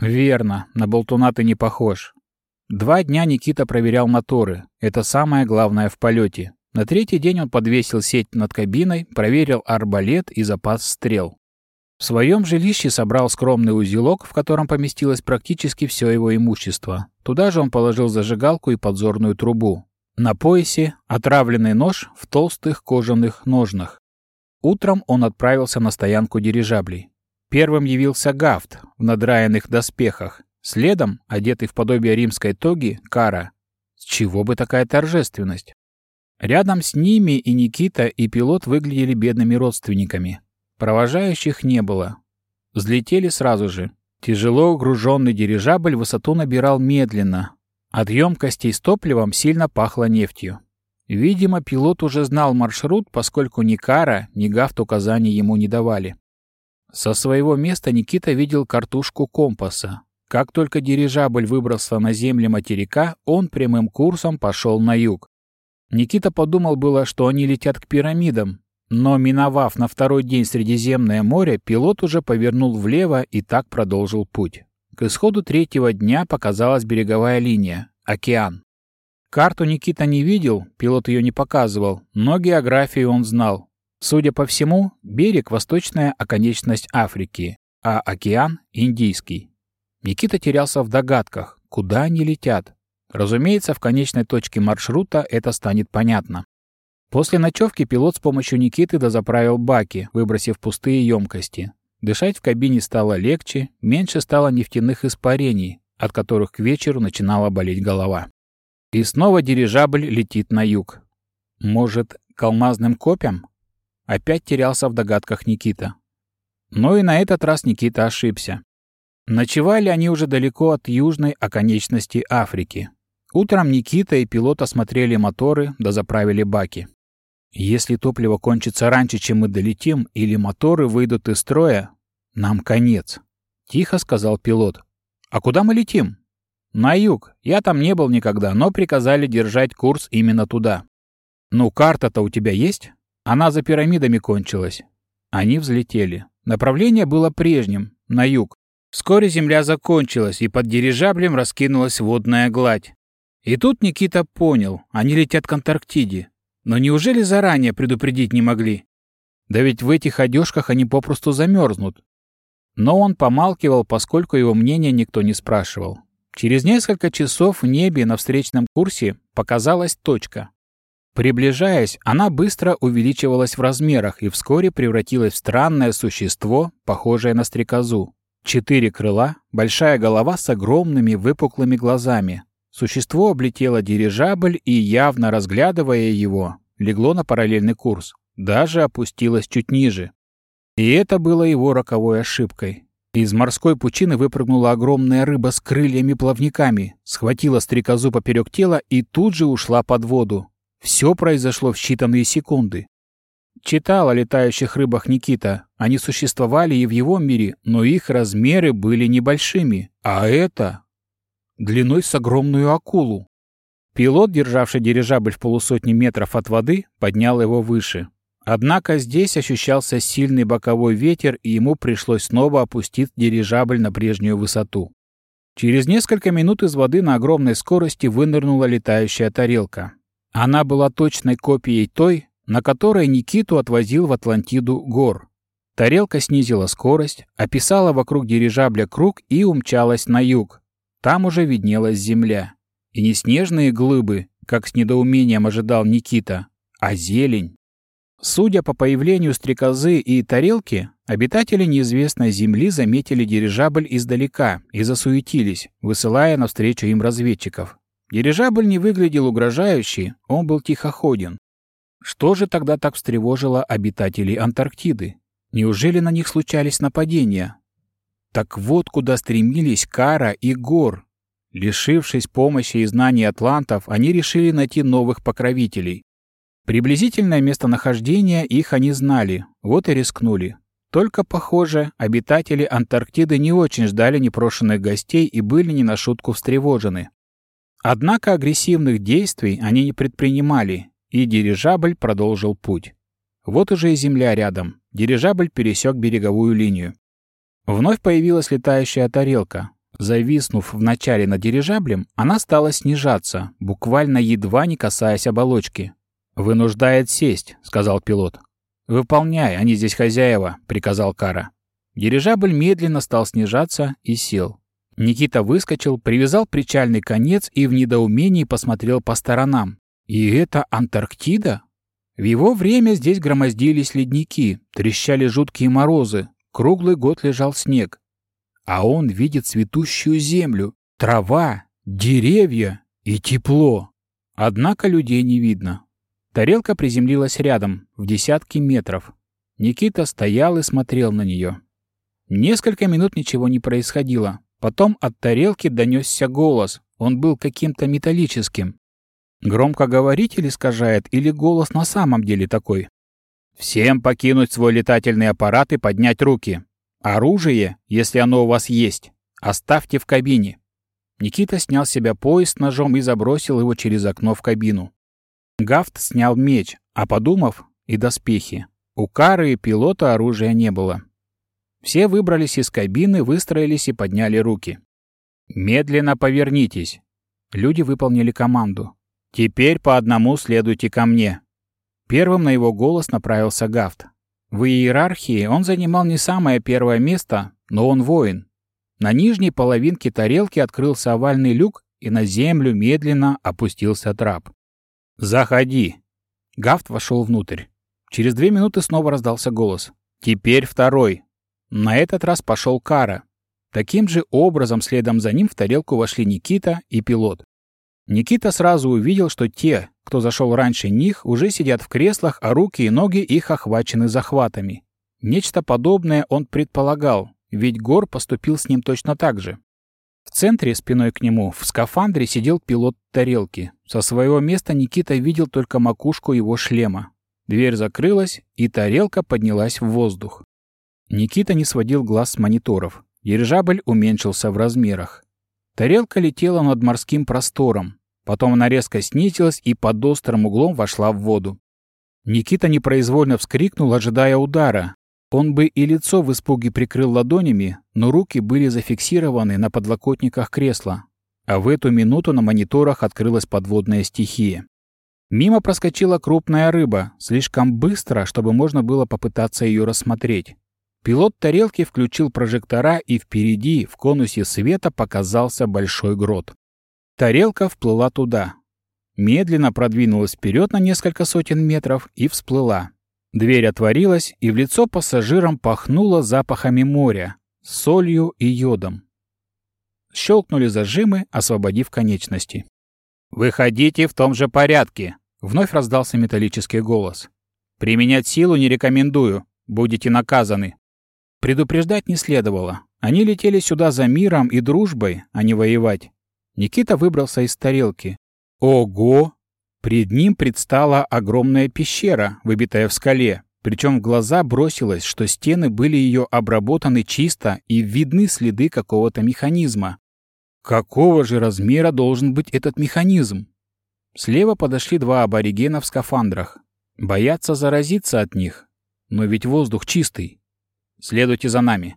Верно, на болтуна ты не похож. Два дня Никита проверял моторы. Это самое главное в полете. На третий день он подвесил сеть над кабиной, проверил арбалет и запас стрел. В своем жилище собрал скромный узелок, в котором поместилось практически все его имущество. Туда же он положил зажигалку и подзорную трубу. На поясе отравленный нож в толстых кожаных ножнах. Утром он отправился на стоянку дирижаблей. Первым явился Гафт в надраенных доспехах, следом, одетый в подобие римской тоги, Кара. С чего бы такая торжественность? Рядом с ними и Никита, и пилот выглядели бедными родственниками. Провожающих не было. Взлетели сразу же. Тяжело груженный дирижабль высоту набирал медленно. От емкостей с топливом сильно пахло нефтью. Видимо, пилот уже знал маршрут, поскольку ни Кара, ни Гафт указаний ему не давали. Со своего места Никита видел картушку компаса. Как только дирижабль выбрался на земли материка, он прямым курсом пошел на юг. Никита подумал было, что они летят к пирамидам, но, миновав на второй день Средиземное море, пилот уже повернул влево и так продолжил путь. К исходу третьего дня показалась береговая линия — океан. Карту Никита не видел, пилот ее не показывал, но географию он знал. Судя по всему, берег — восточная оконечность Африки, а океан — Индийский. Никита терялся в догадках, куда они летят. Разумеется, в конечной точке маршрута это станет понятно. После ночевки пилот с помощью Никиты дозаправил баки, выбросив пустые емкости. Дышать в кабине стало легче, меньше стало нефтяных испарений, от которых к вечеру начинала болеть голова. И снова дирижабль летит на юг. Может, к алмазным копьям? Опять терялся в догадках Никита. Но и на этот раз Никита ошибся. Ночевали они уже далеко от южной оконечности Африки. Утром Никита и пилот осмотрели моторы, да заправили баки. Если топливо кончится раньше, чем мы долетим, или моторы выйдут из строя, нам конец. Тихо сказал пилот. А куда мы летим? На юг. Я там не был никогда, но приказали держать курс именно туда. Ну, карта-то у тебя есть? Она за пирамидами кончилась. Они взлетели. Направление было прежним, на юг. Вскоре земля закончилась, и под дирижаблем раскинулась водная гладь. И тут Никита понял, они летят к Антарктиде. Но неужели заранее предупредить не могли? Да ведь в этих одежках они попросту замерзнут. Но он помалкивал, поскольку его мнение никто не спрашивал. Через несколько часов в небе на встречном курсе показалась точка. Приближаясь, она быстро увеличивалась в размерах и вскоре превратилась в странное существо, похожее на стрекозу. Четыре крыла, большая голова с огромными выпуклыми глазами. Существо облетело дирижабль и, явно разглядывая его, легло на параллельный курс. Даже опустилось чуть ниже. И это было его роковой ошибкой. Из морской пучины выпрыгнула огромная рыба с крыльями-плавниками, схватила стрекозу поперек тела и тут же ушла под воду. Все произошло в считанные секунды. Читал о летающих рыбах Никита. Они существовали и в его мире, но их размеры были небольшими. А это... длиной с огромную акулу. Пилот, державший дирижабль в полусотни метров от воды, поднял его выше. Однако здесь ощущался сильный боковой ветер, и ему пришлось снова опустить дирижабль на прежнюю высоту. Через несколько минут из воды на огромной скорости вынырнула летающая тарелка. Она была точной копией той, на которой Никиту отвозил в Атлантиду гор. Тарелка снизила скорость, описала вокруг дирижабля круг и умчалась на юг. Там уже виднелась земля. И не снежные глыбы, как с недоумением ожидал Никита, а зелень. Судя по появлению стрекозы и тарелки, обитатели неизвестной земли заметили дирижабль издалека и засуетились, высылая навстречу им разведчиков. Дирижабль не выглядел угрожающе, он был тихоходен. Что же тогда так встревожило обитателей Антарктиды? Неужели на них случались нападения? Так вот куда стремились Кара и Гор. Лишившись помощи и знаний атлантов, они решили найти новых покровителей. Приблизительное местонахождение их они знали, вот и рискнули. Только, похоже, обитатели Антарктиды не очень ждали непрошенных гостей и были не на шутку встревожены. Однако агрессивных действий они не предпринимали, и дирижабль продолжил путь. Вот уже и земля рядом. Дирижабль пересек береговую линию. Вновь появилась летающая тарелка. Зависнув вначале над дирижаблем, она стала снижаться, буквально едва не касаясь оболочки. «Вынуждает сесть», — сказал пилот. «Выполняй, они здесь хозяева», — приказал Кара. Дирижабль медленно стал снижаться и сел. Никита выскочил, привязал причальный конец и в недоумении посмотрел по сторонам. И это Антарктида? В его время здесь громоздились ледники, трещали жуткие морозы, круглый год лежал снег. А он видит цветущую землю, трава, деревья и тепло. Однако людей не видно. Тарелка приземлилась рядом, в десятки метров. Никита стоял и смотрел на нее. Несколько минут ничего не происходило. Потом от тарелки донесся голос. Он был каким-то металлическим. Громкоговоритель искажает или голос на самом деле такой? Всем покинуть свой летательный аппарат и поднять руки. Оружие, если оно у вас есть, Оставьте в кабине». Никита снял с себя пояс с ножом и забросил его через окно в кабину. Гафт снял меч, а подумав, и доспехи. У Кары и пилота оружия не было. Все выбрались из кабины, выстроились и подняли руки. «Медленно повернитесь». Люди выполнили команду. «Теперь по одному следуйте ко мне». Первым на его голос направился Гафт. В иерархии он занимал не самое первое место, но он воин. На нижней половинке тарелки открылся овальный люк, и на землю медленно опустился трап. «Заходи!» Гафт вошел внутрь. Через две минуты снова раздался голос. «Теперь второй!» На этот раз пошел Кара. Таким же образом следом за ним в тарелку вошли Никита и пилот. Никита сразу увидел, что те, кто зашел раньше них, уже сидят в креслах, а руки и ноги их охвачены захватами. Нечто подобное он предполагал, ведь Гор поступил с ним точно так же. В центре, спиной к нему, в скафандре сидел пилот тарелки. Со своего места Никита видел только макушку его шлема. Дверь закрылась, и тарелка поднялась в воздух. Никита не сводил глаз с мониторов. Дирижабль уменьшился в размерах. Тарелка летела над морским простором. Потом она резко снизилась и под острым углом вошла в воду. Никита непроизвольно вскрикнул, ожидая удара, он бы и лицо в испуге прикрыл ладонями, но руки были зафиксированы на подлокотниках кресла. А в эту минуту на мониторах открылась подводная стихия. Мимо проскочила крупная рыба, слишком быстро, чтобы можно было попытаться ее рассмотреть. Пилот тарелки включил прожектора, и впереди, в конусе света, показался большой грот. Тарелка вплыла туда. Медленно продвинулась вперед на несколько сотен метров и всплыла. Дверь отворилась, и в лицо пассажирам пахнуло запахами моря, солью и йодом. Щелкнули зажимы, освободив конечности. «Выходите в том же порядке!» — вновь раздался металлический голос. «Применять силу не рекомендую. Будете наказаны». Предупреждать не следовало. Они летели сюда за миром и дружбой, а не воевать. Никита выбрался из тарелки. Ого! Пред ним предстала огромная пещера, выбитая в скале, причем в глаза бросилось, что стены были ее обработаны чисто и видны следы какого-то механизма. Какого же размера должен быть этот механизм? Слева подошли два аборигена в скафандрах. Боятся заразиться от них. Но ведь воздух чистый. Следуйте за нами.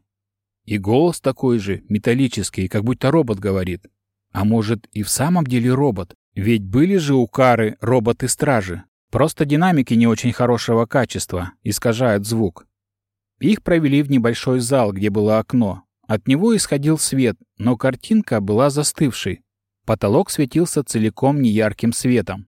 И голос такой же, металлический, как будто робот говорит. А может, и в самом деле робот? Ведь были же у Кары роботы-стражи. Просто динамики не очень хорошего качества, искажают звук. Их провели в небольшой зал, где было окно. От него исходил свет, но картинка была застывшей. Потолок светился целиком неярким светом.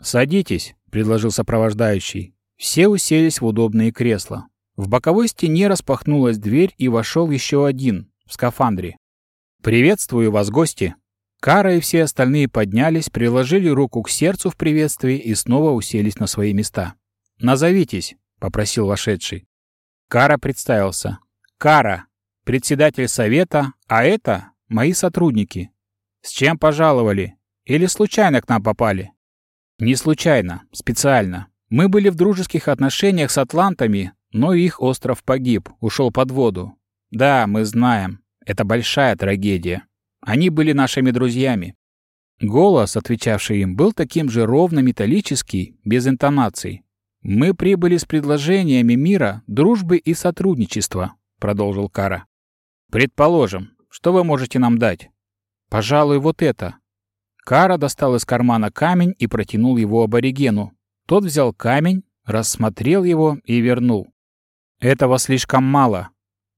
«Садитесь», — предложил сопровождающий. Все уселись в удобные кресла. В боковой стене распахнулась дверь, и вошел еще один, в скафандре. «Приветствую вас, гости!» Кара и все остальные поднялись, приложили руку к сердцу в приветствии и снова уселись на свои места. «Назовитесь», — попросил вошедший. Кара представился. «Кара, председатель совета, а это мои сотрудники. С чем пожаловали? Или случайно к нам попали?» «Не случайно, специально. Мы были в дружеских отношениях с атлантами, но их остров погиб, ушел под воду. Да, мы знаем, это большая трагедия. Они были нашими друзьями. Голос, отвечавший им, был таким же ровно-металлический, без интонаций. «Мы прибыли с предложениями мира, дружбы и сотрудничества», — продолжил Кара. «Предположим, что вы можете нам дать?» «Пожалуй, вот это». Кара достал из кармана камень и протянул его аборигену. Тот взял камень, рассмотрел его и вернул. «Этого слишком мало.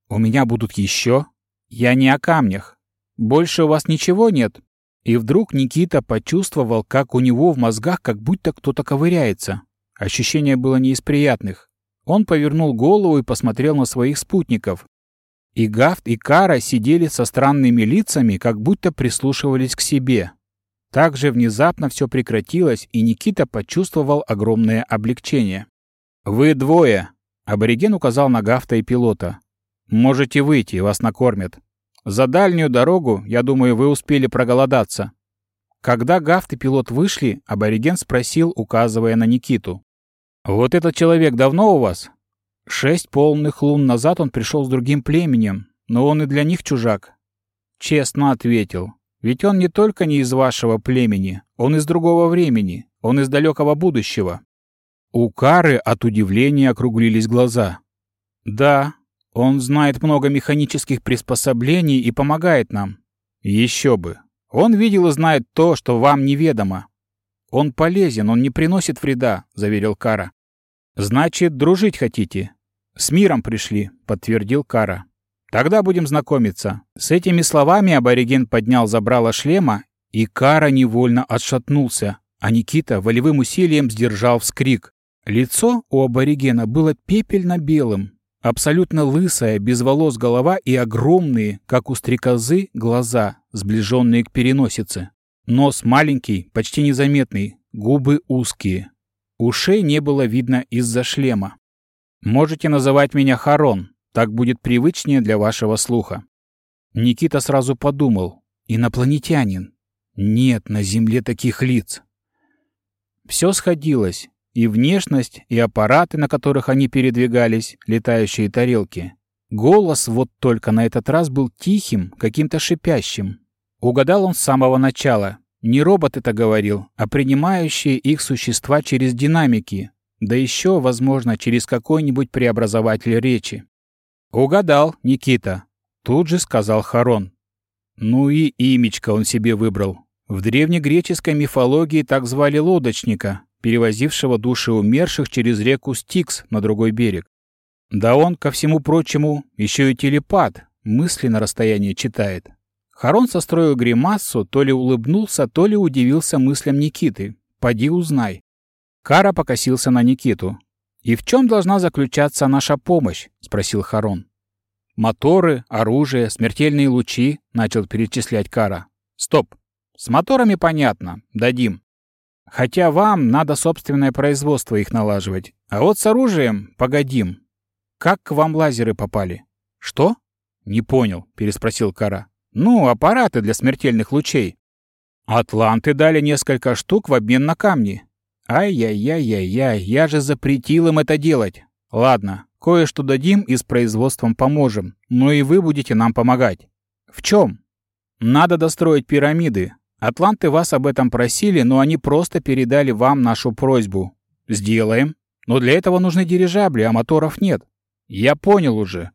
У меня будут еще. Я не о камнях. Больше у вас ничего нет?» И вдруг Никита почувствовал, как у него в мозгах как будто кто-то ковыряется. Ощущение было не из приятных. Он повернул голову и посмотрел на своих спутников. И Гафт, и Кара сидели со странными лицами, как будто прислушивались к себе. Так же внезапно все прекратилось, и Никита почувствовал огромное облегчение. «Вы двое!» — абориген указал на Гафта и пилота. «Можете выйти, вас накормят». За дальнюю дорогу, я думаю, вы успели проголодаться. Когда Гафт и пилот вышли, абориген спросил, указывая на Никиту. «Вот этот человек давно у вас?» Шесть полных лун назад он пришел с другим племенем, но он и для них чужак. Честно ответил. Ведь он не только не из вашего племени, он из другого времени, он из далекого будущего. У Кары от удивления округлились глаза. Да, он знает много механических приспособлений и помогает нам. Еще бы. Он видел и знает то, что вам неведомо. Он полезен, он не приносит вреда, заверил Кара. Значит, дружить хотите? С миром пришли, подтвердил Кара. Тогда будем знакомиться. С этими словами абориген поднял забрало шлема, и Кара невольно отшатнулся, а Никита волевым усилием сдержал вскрик. Лицо у аборигена было пепельно-белым, Абсолютно лысая, без волос голова и огромные, как у стрекозы, глаза, сближенные к переносице. Нос маленький, почти незаметный, губы узкие. Ушей не было видно из-за шлема. Можете называть меня Харон, так будет привычнее для вашего слуха. Никита сразу подумал. Инопланетянин. Нет на Земле таких лиц. Все сходилось. И внешность, и аппараты, на которых они передвигались, летающие тарелки. Голос вот только на этот раз был тихим, каким-то шипящим. Угадал он с самого начала. Не робот это говорил, а принимающие их существа через динамики, да еще, возможно, через какой-нибудь преобразователь речи. «Угадал, Никита», — тут же сказал Харон. Ну и имечко он себе выбрал. В древнегреческой мифологии так звали лодочника, перевозившего души умерших через реку Стикс на другой берег. Да он, ко всему прочему, еще и телепат, мысли на расстоянии читает. Харон состроил гримасу, то ли улыбнулся, то ли удивился мыслям Никиты. Поди узнай. Кара покосился на Никиту. «И в чем должна заключаться наша помощь?» — спросил Харон. «Моторы, оружие, смертельные лучи», — начал перечислять Кара. «Стоп. С моторами понятно. Дадим. Хотя вам надо собственное производство их налаживать. А вот с оружием погодим. Как к вам лазеры попали? Что? Не понял, переспросил Кара. Ну, аппараты для смертельных лучей. Атланты дали несколько штук в обмен на камни. Ай-яй-яй-яй-яй, я же запретил им это делать. Ладно, кое-что дадим и с производством поможем, но и вы будете нам помогать. В чем? Надо достроить пирамиды, Атланты вас об этом просили, но они просто передали вам нашу просьбу. Сделаем. Но для этого нужны дирижабли, а моторов нет. Я понял уже.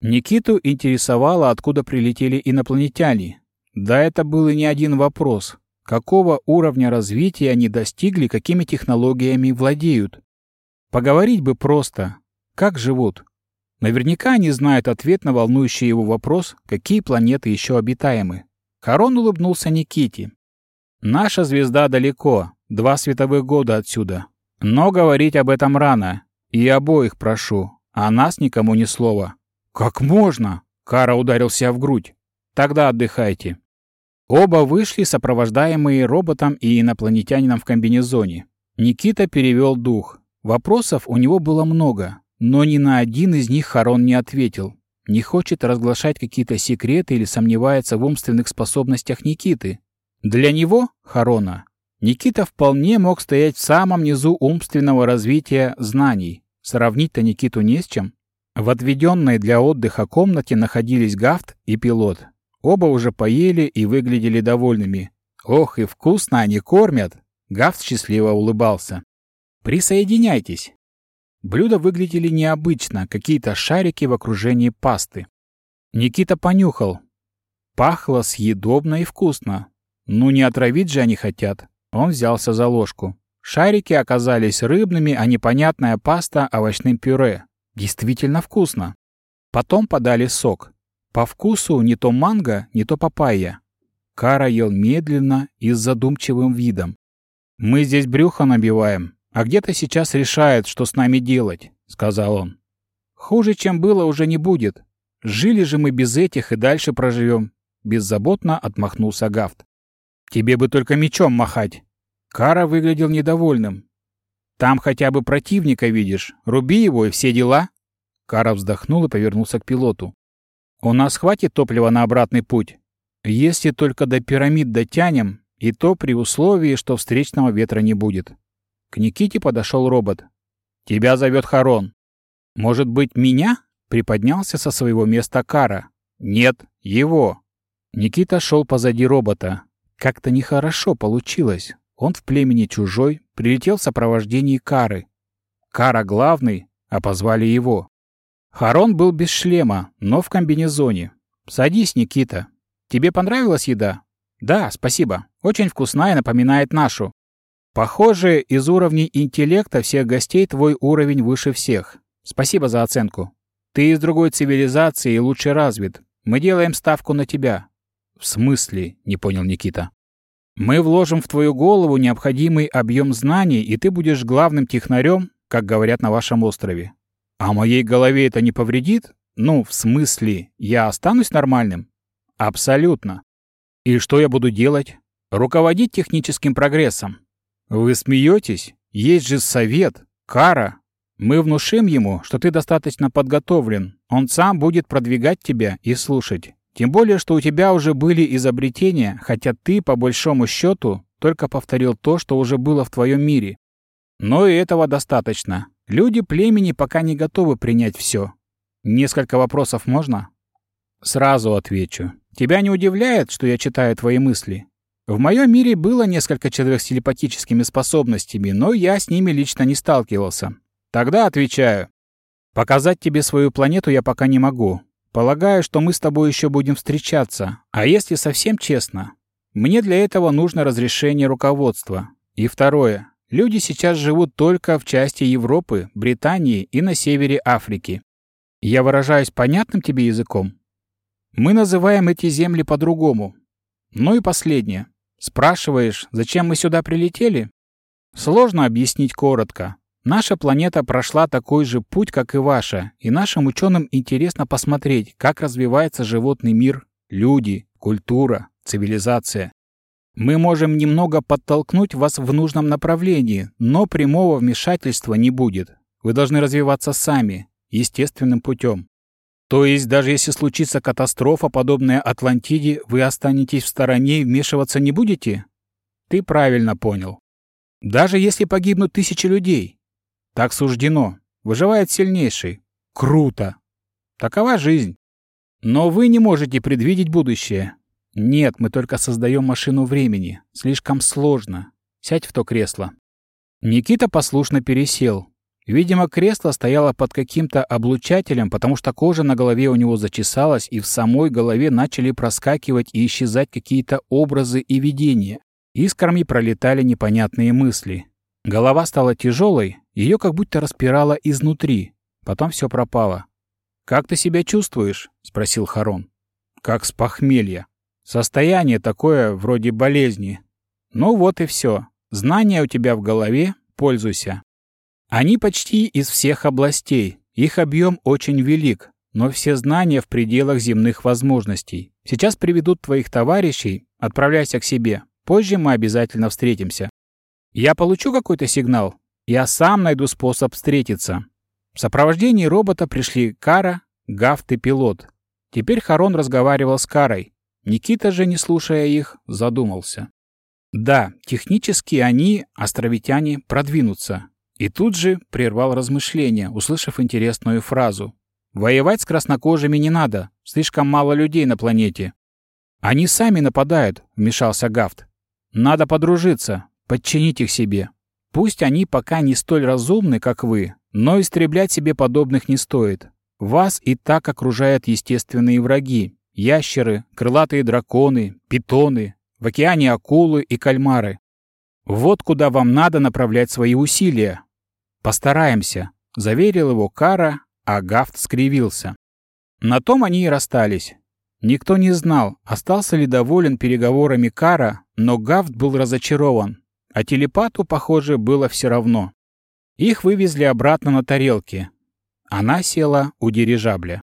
Никиту интересовало, откуда прилетели инопланетяне. Да это был и не один вопрос. Какого уровня развития они достигли, какими технологиями владеют? Поговорить бы просто. Как живут? Наверняка они знают ответ на волнующий его вопрос, какие планеты еще обитаемы. Харон улыбнулся Никите. «Наша звезда далеко, два световых года отсюда. Но говорить об этом рано. И обоих прошу, а нас никому ни слова». «Как можно?» — Кара ударился в грудь. «Тогда отдыхайте». Оба вышли, сопровождаемые роботом и инопланетянином в комбинезоне. Никита перевел дух. Вопросов у него было много, но ни на один из них Харон не ответил не хочет разглашать какие-то секреты или сомневается в умственных способностях Никиты. Для него, Харона, Никита вполне мог стоять в самом низу умственного развития знаний. Сравнить-то Никиту не с чем. В отведенной для отдыха комнате находились Гафт и пилот. Оба уже поели и выглядели довольными. Ох, и вкусно они кормят! Гафт счастливо улыбался. «Присоединяйтесь!» Блюда выглядели необычно, какие-то шарики в окружении пасты. Никита понюхал. Пахло съедобно и вкусно. Ну не отравить же они хотят. Он взялся за ложку. Шарики оказались рыбными, а непонятная паста — овощным пюре. Действительно вкусно. Потом подали сок. По вкусу не то манго, не то папайя. Кара ел медленно и с задумчивым видом. «Мы здесь брюхо набиваем, «А где-то сейчас решает, что с нами делать», — сказал он. «Хуже, чем было, уже не будет. Жили же мы без этих и дальше проживем», — беззаботно отмахнулся Гафт. «Тебе бы только мечом махать». Кара выглядел недовольным. «Там хотя бы противника видишь. Руби его и все дела». Кара вздохнул и повернулся к пилоту. «У нас хватит топлива на обратный путь? Если только до пирамид дотянем, и то при условии, что встречного ветра не будет». К Никите подошел робот. «Тебя зовет Харон». «Может быть, меня?» — приподнялся со своего места Кара. «Нет, его». Никита шел позади робота. Как-то нехорошо получилось. Он в племени чужой, прилетел в сопровождении Кары. Кара главный, а позвали его. Харон был без шлема, но в комбинезоне. «Садись, Никита. Тебе понравилась еда?» «Да, спасибо. Очень вкусная, напоминает нашу. Похоже, из уровней интеллекта всех гостей твой уровень выше всех. Спасибо за оценку. Ты из другой цивилизации и лучше развит. Мы делаем ставку на тебя». «В смысле?» — не понял Никита. «Мы вложим в твою голову необходимый объем знаний, и ты будешь главным технарем, как говорят на вашем острове. А моей голове это не повредит? Ну, в смысле, я останусь нормальным? Абсолютно. И что я буду делать? Руководить техническим прогрессом. Вы смеетесь? Есть же совет, кара. Мы внушим ему, что ты достаточно подготовлен. Он сам будет продвигать тебя и слушать. Тем более, что у тебя уже были изобретения, хотя ты, по большому счету, только повторил то, что уже было в твоем мире. Но и этого достаточно. Люди племени пока не готовы принять все. Несколько вопросов можно? Сразу отвечу. Тебя не удивляет, что я читаю твои мысли? В моем мире было несколько человек с телепатическими способностями, но я с ними лично не сталкивался. Тогда отвечаю. Показать тебе свою планету я пока не могу. Полагаю, что мы с тобой еще будем встречаться. А если совсем честно, мне для этого нужно разрешение руководства. И второе. Люди сейчас живут только в части Европы, Британии и на севере Африки. Я выражаюсь понятным тебе языком? Мы называем эти земли по-другому. Ну и последнее. Спрашиваешь, зачем мы сюда прилетели? Сложно объяснить коротко. Наша планета прошла такой же путь, как и ваша, и нашим ученым интересно посмотреть, как развивается животный мир, люди, культура, цивилизация. Мы можем немного подтолкнуть вас в нужном направлении, но прямого вмешательства не будет. Вы должны развиваться сами, естественным путем. То есть, даже если случится катастрофа, подобная Атлантиде, вы останетесь в стороне и вмешиваться не будете? Ты правильно понял. Даже если погибнут тысячи людей. Так суждено. Выживает сильнейший. Круто. Такова жизнь. Но вы не можете предвидеть будущее. «Нет, мы только создаем машину времени. Слишком сложно. Сядь в то кресло». Никита послушно пересел. Видимо, кресло стояло под каким-то облучателем, потому что кожа на голове у него зачесалась, и в самой голове начали проскакивать и исчезать какие-то образы и видения. Искрами пролетали непонятные мысли. Голова стала тяжелой, ее как будто распирало изнутри. Потом все пропало. «Как ты себя чувствуешь?» — спросил Харон. «Как с похмелья», Состояние такое, вроде болезни. Ну вот и все. Знания у тебя в голове, пользуйся. Они почти из всех областей. Их объем очень велик, но все знания в пределах земных возможностей. Сейчас приведут твоих товарищей, отправляйся к себе. Позже мы обязательно встретимся. Я получу какой-то сигнал? Я сам найду способ встретиться. В сопровождении робота пришли Кара, Гафт и пилот. Теперь Харон разговаривал с Карой. Никита же, не слушая их, задумался. Да, технически они, островитяне, продвинутся. И тут же прервал размышления, услышав интересную фразу. «Воевать с краснокожими не надо, слишком мало людей на планете». «Они сами нападают», — вмешался Гафт. «Надо подружиться, подчинить их себе. Пусть они пока не столь разумны, как вы, но истреблять себе подобных не стоит. Вас и так окружают естественные враги, ящеры, крылатые драконы, питоны, в океане акулы и кальмары. Вот куда вам надо направлять свои усилия. Постараемся, заверил его Кара, а Гафт скривился. На том они и расстались. Никто не знал, остался ли доволен переговорами Кара, но Гафт был разочарован, а телепату, похоже, было все равно. Их вывезли обратно на тарелке. Она села у дирижабля.